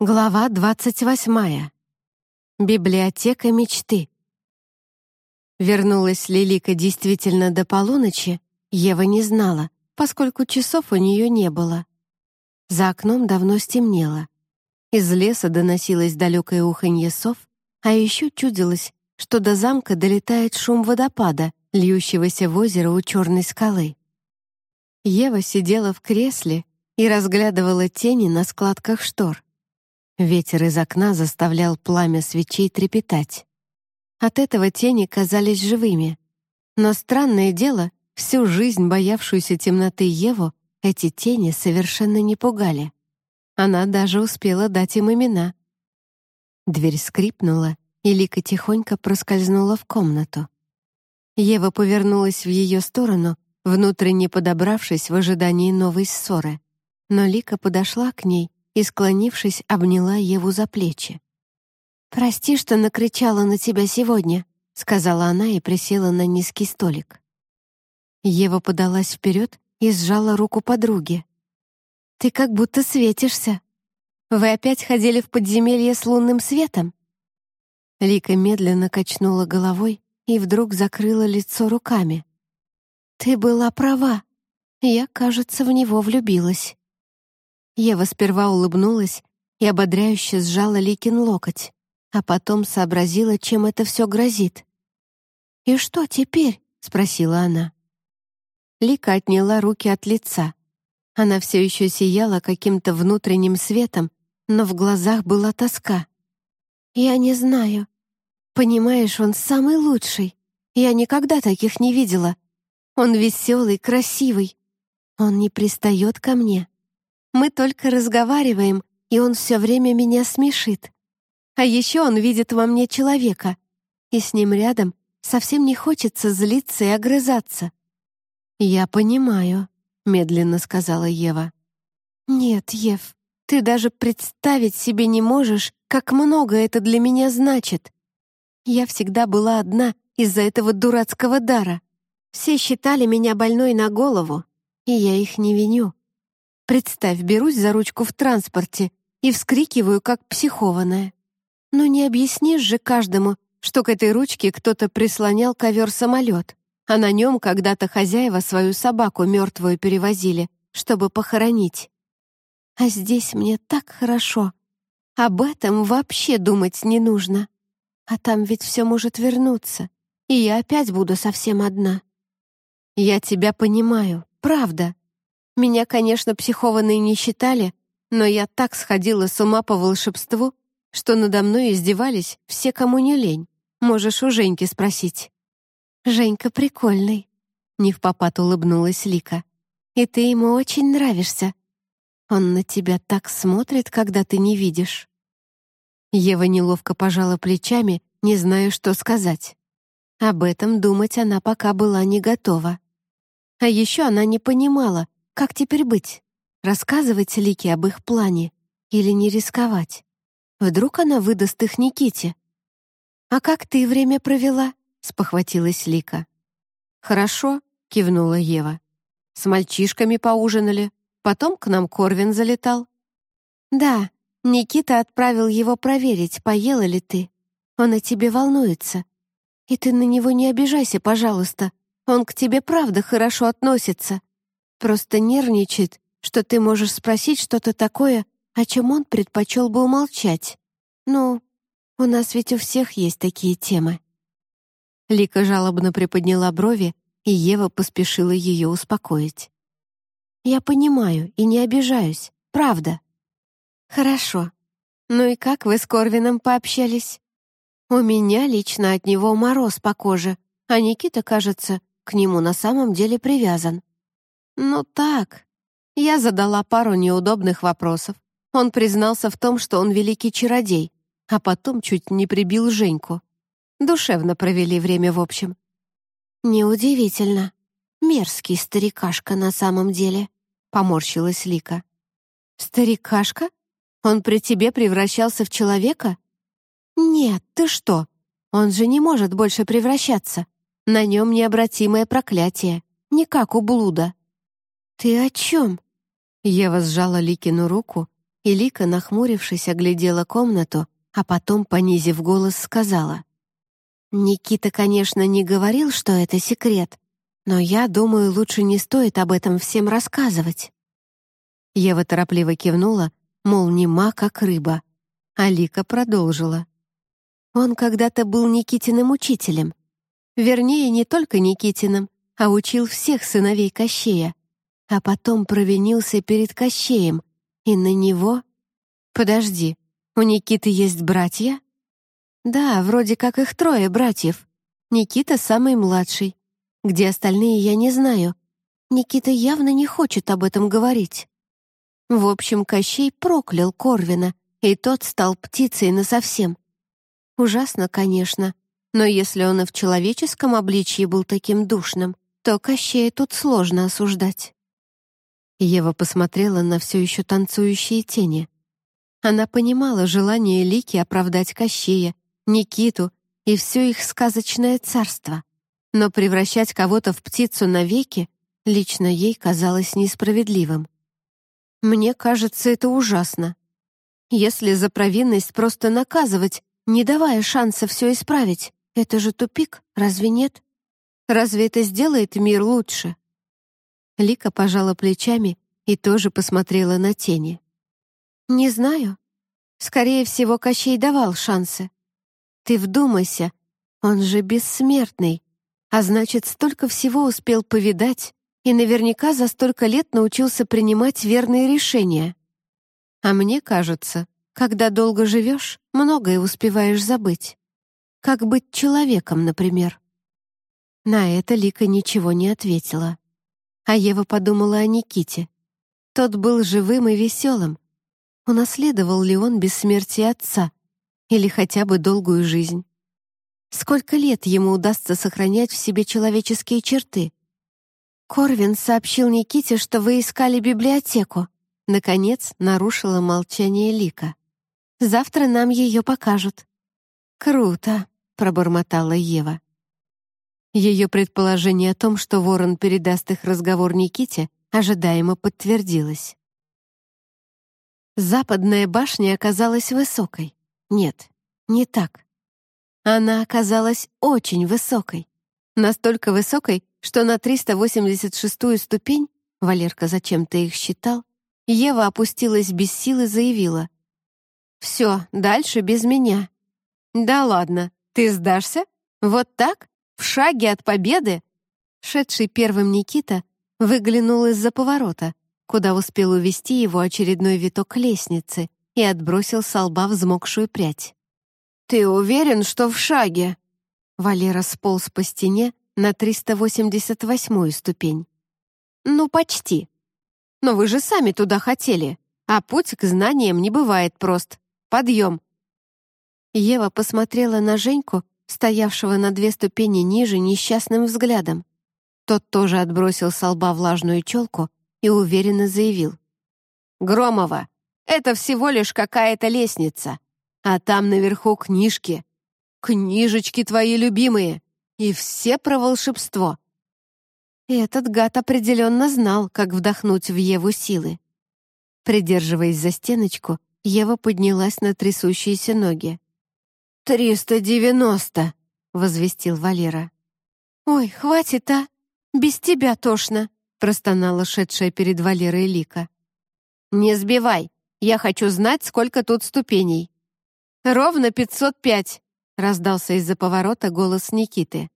Глава двадцать восьмая. Библиотека мечты. Вернулась Лилика действительно до полуночи, Ева не знала, поскольку часов у нее не было. За окном давно стемнело. Из леса доносилось далекое уханье сов, а еще чудилось, что до замка долетает шум водопада, льющегося в озеро у черной скалы. Ева сидела в кресле и разглядывала тени на складках штор. Ветер из окна заставлял пламя свечей трепетать. От этого тени казались живыми. Но странное дело, всю жизнь боявшуюся темноты Еву эти тени совершенно не пугали. Она даже успела дать им имена. Дверь скрипнула, и Лика тихонько проскользнула в комнату. Ева повернулась в ее сторону, внутренне подобравшись в ожидании новой ссоры. Но Лика подошла к ней и, склонившись, обняла Еву за плечи. «Прости, что накричала на тебя сегодня», — сказала она и присела на низкий столик. Ева подалась вперед и сжала руку подруги. «Ты как будто светишься. Вы опять ходили в подземелье с лунным светом?» Лика медленно качнула головой и вдруг закрыла лицо руками. «Ты была права. Я, кажется, в него влюбилась». Ева сперва улыбнулась и ободряюще сжала Ликин локоть, а потом сообразила, чем это все грозит. «И что теперь?» — спросила она. Лика отняла руки от лица. Она все еще сияла каким-то внутренним светом, но в глазах была тоска. «Я не знаю. Понимаешь, он самый лучший. Я никогда таких не видела. Он веселый, красивый. Он не пристает ко мне. Мы только разговариваем, и он все время меня смешит. А еще он видит во мне человека, и с ним рядом совсем не хочется злиться и огрызаться. «Я понимаю», — медленно сказала Ева. «Нет, Ев, ты даже представить себе не можешь, как много это для меня значит. Я всегда была одна из-за этого дурацкого дара. Все считали меня больной на голову, и я их не виню. Представь, берусь за ручку в транспорте и вскрикиваю, как психованная. Но не объяснишь же каждому, что к этой ручке кто-то прислонял ковер-самолет, а на нем когда-то хозяева свою собаку мертвую перевозили, чтобы похоронить. А здесь мне так хорошо. Об этом вообще думать не нужно. А там ведь все может вернуться, и я опять буду совсем одна. Я тебя понимаю, правда. Меня, конечно, психованной не считали, но я так сходила с ума по волшебству, что надо мной издевались все, кому не лень. Можешь у Женьки спросить. «Женька прикольный», — не в попад улыбнулась Лика. «И ты ему очень нравишься. Он на тебя так смотрит, когда ты не видишь». Ева неловко пожала плечами, не зная, что сказать. Об этом думать она пока была не готова. А еще она не понимала, как теперь быть? Рассказывать Лике об их плане или не рисковать? Вдруг она выдаст их Никите? «А как ты время провела?» — спохватилась Лика. «Хорошо», — кивнула Ева. «С мальчишками поужинали. Потом к нам Корвин залетал». «Да, Никита отправил его проверить, поела ли ты. Он о тебе волнуется. И ты на него не обижайся, пожалуйста. Он к тебе правда хорошо относится. Просто нервничает, что ты можешь спросить что-то такое, о чем он предпочел бы умолчать. Ну, у нас ведь у всех есть такие темы». Лика жалобно приподняла брови, и Ева поспешила ее успокоить. «Я понимаю и не обижаюсь, правда». «Хорошо. Ну и как вы с Корвином пообщались?» «У меня лично от него мороз по коже, а Никита, кажется, к нему на самом деле привязан. «Ну так». Я задала пару неудобных вопросов. Он признался в том, что он великий чародей, а потом чуть не прибил Женьку. Душевно провели время в общем. «Неудивительно. Мерзкий старикашка на самом деле», — поморщилась Лика. «Старикашка? Он при тебе превращался в человека?» «Нет, ты что? Он же не может больше превращаться. На нем необратимое проклятие, не как у блуда». «Ты о чем?» Ева сжала Ликину руку, И Лика, нахмурившись, оглядела комнату, а потом, понизив голос, сказала. «Никита, конечно, не говорил, что это секрет, но я думаю, лучше не стоит об этом всем рассказывать». Ева торопливо кивнула, мол, нема, как рыба. А Лика продолжила. Он когда-то был Никитиным учителем. Вернее, не только Никитиным, а учил всех сыновей Кощея. А потом провинился перед Кощеем, и на него... Подожди, у Никиты есть братья? Да, вроде как их трое братьев. Никита самый младший. Где остальные, я не знаю. Никита явно не хочет об этом говорить. В общем, Кощей проклял Корвина, и тот стал птицей насовсем. Ужасно, конечно, но если он и в человеческом обличье был таким душным, то Кощея тут сложно осуждать. Ева посмотрела на все еще танцующие тени. Она понимала желание Лики оправдать Кощея, Никиту и все их сказочное царство. Но превращать кого-то в птицу навеки лично ей казалось несправедливым. Мне кажется, это ужасно. Если за провинность просто наказывать, не давая шанса все исправить, это же тупик, разве нет? Разве это сделает мир лучше? Лика пожала плечами и тоже посмотрела на тени. «Не знаю. Скорее всего, Кощей давал шансы. Ты вдумайся, он же бессмертный, а значит, столько всего успел повидать, и наверняка за столько лет научился принимать верные решения. А мне кажется, когда долго живешь, многое успеваешь забыть. Как быть человеком, например. На это Лика ничего не ответила. А Ева подумала о Никите. Тот был живым и веселым. Унаследовал ли он бессмертие отца? Или хотя бы долгую жизнь? Сколько лет ему удастся сохранять в себе человеческие черты? Корвин сообщил Никите, что вы искали библиотеку. Наконец нарушила молчание Лика. Завтра нам ее покажут. Круто, пробормотала Ева. Ее предположение о том, что Ворон передаст их разговор Никите, ожидаемо подтвердилось. Западная башня оказалась высокой. Нет, не так. Она оказалась очень высокой. Настолько высокой, что на 386-ю ступень, Валерка зачем-то их считал, Ева опустилась без сил и заявила. «Все, дальше без меня». «Да ладно, ты сдашься? Вот так? В шаге от победы?» Шедший первым Никита выглянул из-за поворота, куда успел увести его очередной виток лестницы и отбросил с лба взмокшую прядь. «Ты уверен, что в шаге?» Валера сполз по стене на 388-ю ступень. «Ну, почти. Но вы же сами туда хотели, а путь к знаниям не бывает прост. Подъем!» Ева посмотрела на Женьку, стоявшего на две ступени ниже, несчастным взглядом. Тот тоже отбросил с лба влажную челку и уверенно заявил. «Громова, это всего лишь какая-то лестница, а там наверху книжки. Книжечки твои любимые!» И все про волшебство. этот гад определенно знал, как вдохнуть в Еву силы. Придерживаясь за стеночку, Ева поднялась на трясущиеся ноги. «Триста девяносто!» — возвестил Валера. «Ой, хватит, а! Без тебя тошно!» — простонала шедшая перед Валерой Лика. «Не сбивай! Я хочу знать, сколько тут ступеней!» «Ровно пятьсот пять!» раздался из-за поворота голос Никиты.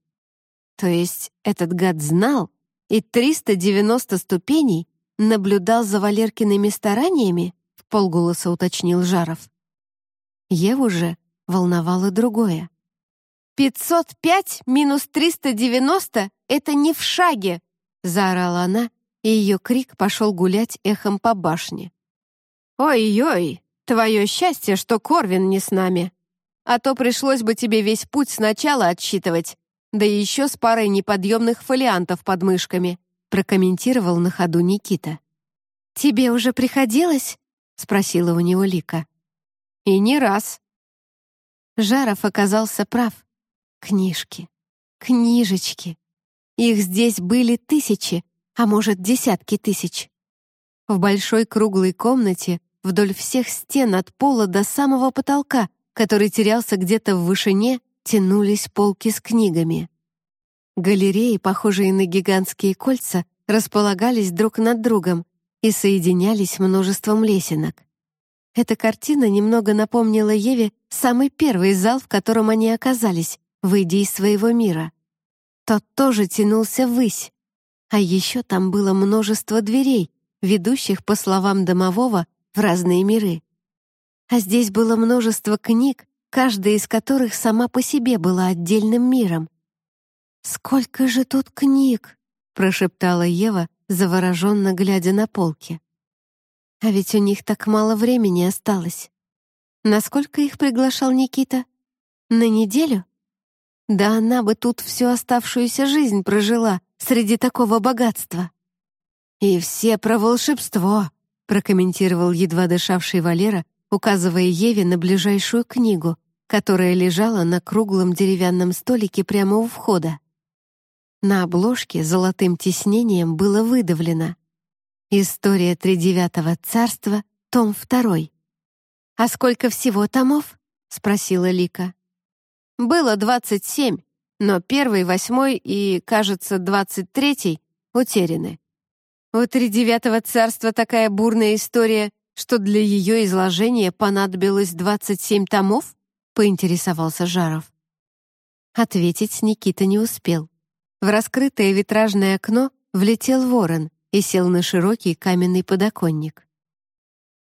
То есть этот гад знал и 390 ступеней наблюдал за Валеркиными стараниями? В полголоса уточнил Жаров. Еву же волновало другое. «505 минус 390 — это не в шаге!» — заорала она, и ее крик пошел гулять эхом по башне. «Ой-ой, твое счастье, что Корвин не с нами!» А то пришлось бы тебе весь путь сначала отсчитывать, да еще с парой неподъемных фолиантов под мышками», прокомментировал на ходу Никита. «Тебе уже приходилось?» — спросила у него Лика. «И не раз». Жаров оказался прав. Книжки, книжечки. Их здесь были тысячи, а может, десятки тысяч. В большой круглой комнате вдоль всех стен от пола до самого потолка, который терялся где-то в вышине, тянулись полки с книгами. Галереи, похожие на гигантские кольца, располагались друг над другом и соединялись множеством лесенок. Эта картина немного напомнила Еве самый первый зал, в котором они оказались, выйдя из своего мира. Тот тоже тянулся ввысь. А еще там было множество дверей, ведущих, по словам домового, в разные миры. А здесь было множество книг, каждая из которых сама по себе была отдельным миром. «Сколько же тут книг!» — прошептала Ева, завороженно глядя на полки. «А ведь у них так мало времени осталось. Насколько их приглашал Никита? На неделю? Да она бы тут всю оставшуюся жизнь прожила среди такого богатства». «И все про волшебство», — прокомментировал едва дышавший Валера, указывая Еве на ближайшую книгу, которая лежала на круглом деревянном столике прямо у входа. На обложке золотым тиснением было выдавлено «История тридевятого царства, том второй». «А сколько всего томов?» — спросила Лика. «Было двадцать семь, но первый, восьмой и, кажется, двадцать третий утеряны. У тридевятого царства такая бурная история, что для ее изложения понадобилось двадцать семь томов?» — поинтересовался Жаров. Ответить Никита не успел. В раскрытое витражное окно влетел ворон и сел на широкий каменный подоконник.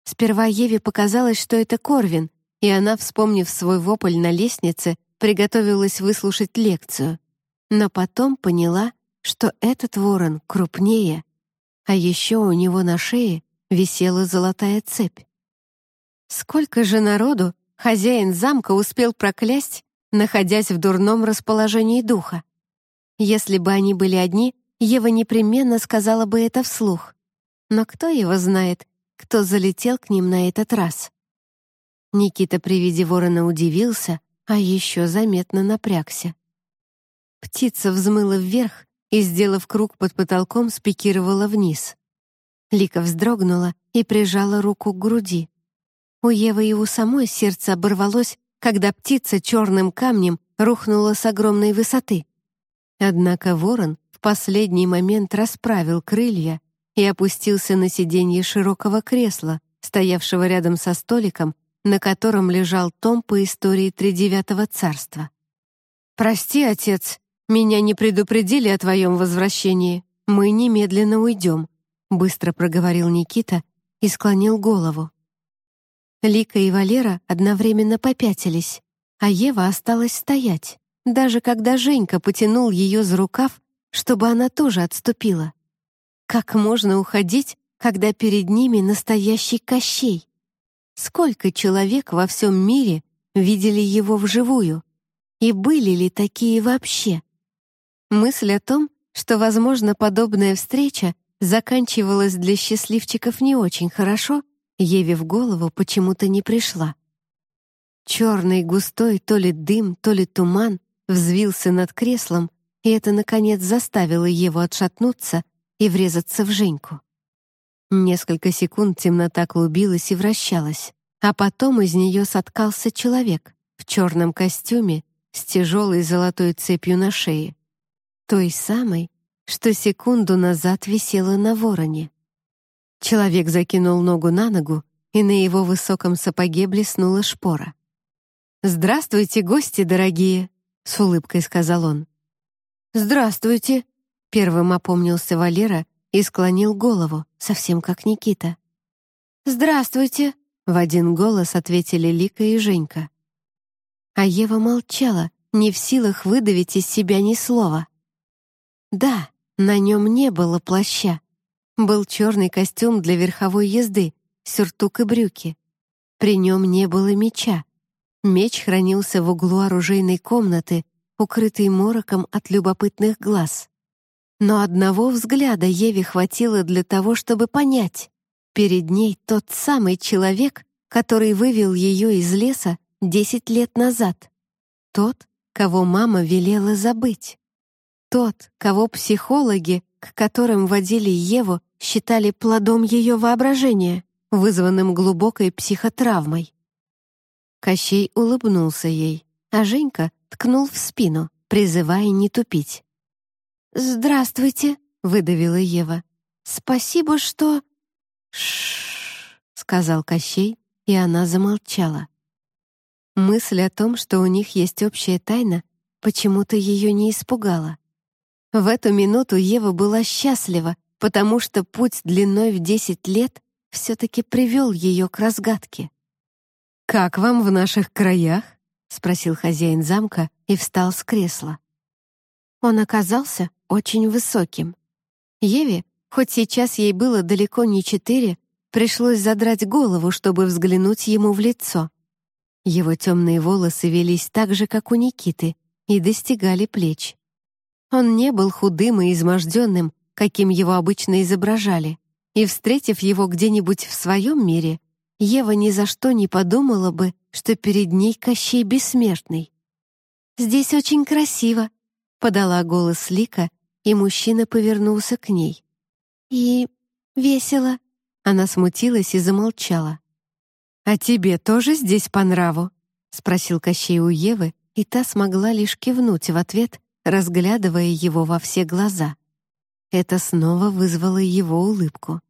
Сперва Еве показалось, что это Корвин, и она, вспомнив свой вопль на лестнице, приготовилась выслушать лекцию. Но потом поняла, что этот ворон крупнее, а еще у него на шее висела золотая цепь. Сколько же народу хозяин замка успел проклясть, находясь в дурном расположении духа? Если бы они были одни, Ева непременно сказала бы это вслух. Но кто его знает, кто залетел к ним на этот раз? Никита при виде ворона удивился, а еще заметно напрягся. Птица взмыла вверх и, сделав круг под потолком, спикировала вниз. Лика вздрогнула и прижала руку к груди. У Евы и у самой сердце оборвалось, когда птица черным камнем рухнула с огромной высоты. Однако ворон последний момент расправил крылья и опустился на сиденье широкого кресла, стоявшего рядом со столиком, на котором лежал том по истории Тридевятого царства. «Прости, отец, меня не предупредили о твоем возвращении. Мы немедленно уйдем», — быстро проговорил Никита и склонил голову. Лика и Валера одновременно попятились, а Ева осталась стоять даже когда Женька потянул ее за рукав, чтобы она тоже отступила. Как можно уходить, когда перед ними настоящий Кощей? Сколько человек во всем мире видели его вживую? И были ли такие вообще? Мысль о том, что, возможно, подобная встреча заканчивалась для счастливчиков не очень хорошо, Еве в голову почему-то не пришла. Черный густой то ли дым, то ли туман взвился над креслом, и это, наконец, заставило его отшатнуться и врезаться в Женьку. Несколько секунд темнота клубилась и вращалась, а потом из нее соткался человек в черном костюме с тяжелой золотой цепью на шее. Той самой, что секунду назад висела на вороне. Человек закинул ногу на ногу, и на его высоком сапоге блеснула шпора. «Здравствуйте, гости дорогие!» — с улыбкой сказал он. «Здравствуйте!» — первым опомнился Валера и склонил голову, совсем как Никита. «Здравствуйте!» — в один голос ответили Лика и Женька. А Ева молчала, не в силах выдавить из себя ни слова. Да, на нем не было плаща. Был черный костюм для верховой езды, сюртук и брюки. При нем не было меча, Меч хранился в углу оружейной комнаты, укрытый мороком от любопытных глаз. Но одного взгляда Еве хватило для того, чтобы понять. Перед ней тот самый человек, который вывел ее из леса десять лет назад. Тот, кого мама велела забыть. Тот, кого психологи, к которым водили Еву, считали плодом ее воображения, вызванным глубокой психотравмой. Кощей улыбнулся ей, а Женька ткнул в спину, призывая не тупить. «Здравствуйте», — выдавила Ева. «Спасибо, что...» «Ш-ш-ш», сказал Кощей, и она замолчала. Мысль о том, что у них есть общая тайна, почему-то ее не испугала. В эту минуту Ева была счастлива, потому что путь длиной в десять лет все-таки привел ее к разгадке. «Как вам в наших краях?» — спросил хозяин замка и встал с кресла. Он оказался очень высоким. Еве, хоть сейчас ей было далеко не четыре, пришлось задрать голову, чтобы взглянуть ему в лицо. Его темные волосы велись так же, как у Никиты, и достигали плеч. Он не был худым и изможденным, каким его обычно изображали, и, встретив его где-нибудь в своем мире, Ева ни за что не подумала бы, что перед ней Кощей Бессмертный. «Здесь очень красиво», — подала голос Лика, и мужчина повернулся к ней. «И весело». Она смутилась и замолчала. «А тебе тоже здесь по нраву?» — спросил Кощей у Евы, и та смогла лишь кивнуть в ответ, разглядывая его во все глаза. Это снова вызвало его улыбку.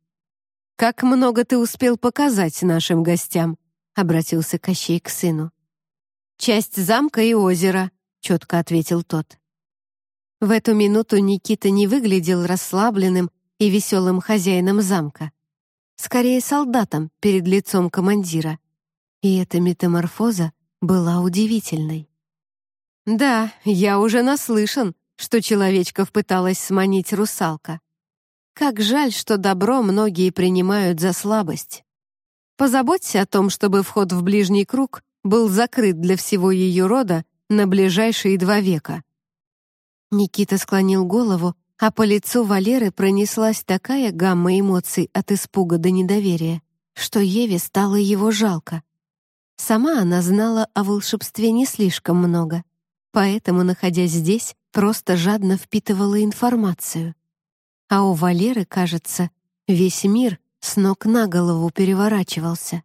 «Как много ты успел показать нашим гостям?» — обратился Кощей к сыну. «Часть замка и озера», — четко ответил тот. В эту минуту Никита не выглядел расслабленным и веселым хозяином замка скорее солдатом перед лицом командира. И эта метаморфоза была удивительной. «Да, я уже наслышан, что человечков пыталась сманить русалка. Как жаль, что добро многие принимают за слабость. Позаботься о том, чтобы вход в ближний круг был закрыт для всего ее рода на ближайшие два века». Никита склонил голову, а по лицу Валеры пронеслась такая гамма эмоций от испуга до недоверия, что Еве стало его жалко. Сама она знала о волшебстве не слишком много, поэтому, находясь здесь, просто жадно впитывала информацию. А у Валеры, кажется, весь мир с ног на голову переворачивался.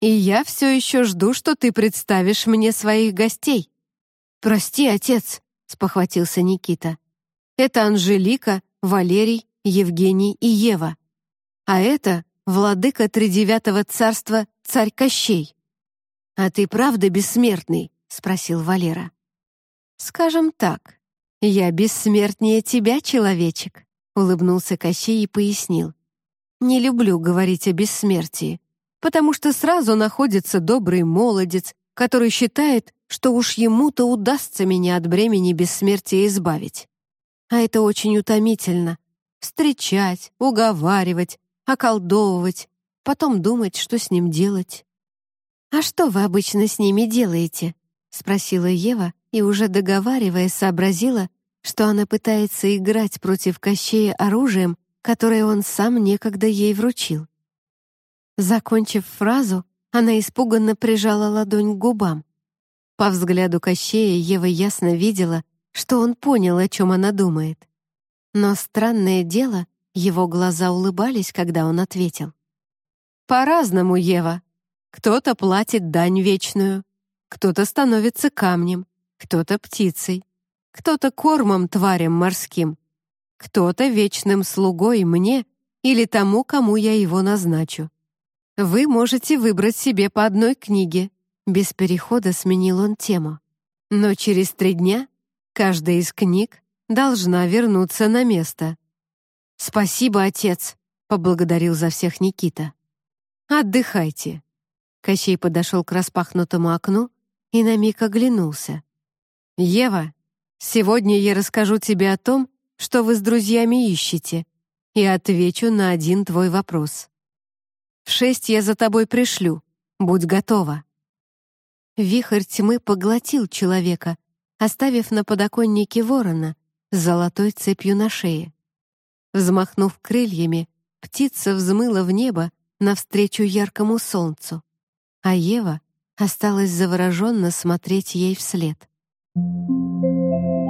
«И я все еще жду, что ты представишь мне своих гостей». «Прости, отец», — спохватился Никита. Это Анжелика, Валерий, Евгений и Ева. А это владыка тридевятого царства царь Кощей. «А ты правда бессмертный?» — спросил Валера. «Скажем так, я бессмертнее тебя, человечек», — улыбнулся Кощей и пояснил. «Не люблю говорить о бессмертии, потому что сразу находится добрый молодец, который считает, что уж ему-то удастся меня от бремени бессмертия избавить. А это очень утомительно. Встречать, уговаривать, околдовывать, потом думать, что с ним делать. «А что вы обычно с ними делаете?» — спросила Ева и, уже договаривая, сообразила, что она пытается играть против Кощея оружием, которое он сам некогда ей вручил. Закончив фразу, она испуганно прижала ладонь к губам. По взгляду Кощея Ева ясно видела, что он понял, о чем она думает. Но странное дело, его глаза улыбались, когда он ответил. «По-разному, Ева. Кто-то платит дань вечную, кто-то становится камнем, кто-то птицей, кто-то кормом тварям морским, кто-то вечным слугой мне или тому, кому я его назначу. Вы можете выбрать себе по одной книге». Без перехода сменил он тему. «Но через три дня Каждая из книг должна вернуться на место. «Спасибо, отец», — поблагодарил за всех Никита. «Отдыхайте». Кощей подошел к распахнутому окну и на миг оглянулся. «Ева, сегодня я расскажу тебе о том, что вы с друзьями ищете, и отвечу на один твой вопрос. В шесть я за тобой пришлю. Будь готова». Вихрь тьмы поглотил человека, оставив на подоконнике ворона с золотой цепью на шее. Взмахнув крыльями, птица взмыла в небо навстречу яркому солнцу, а Ева осталась завороженно смотреть ей вслед. Thank you.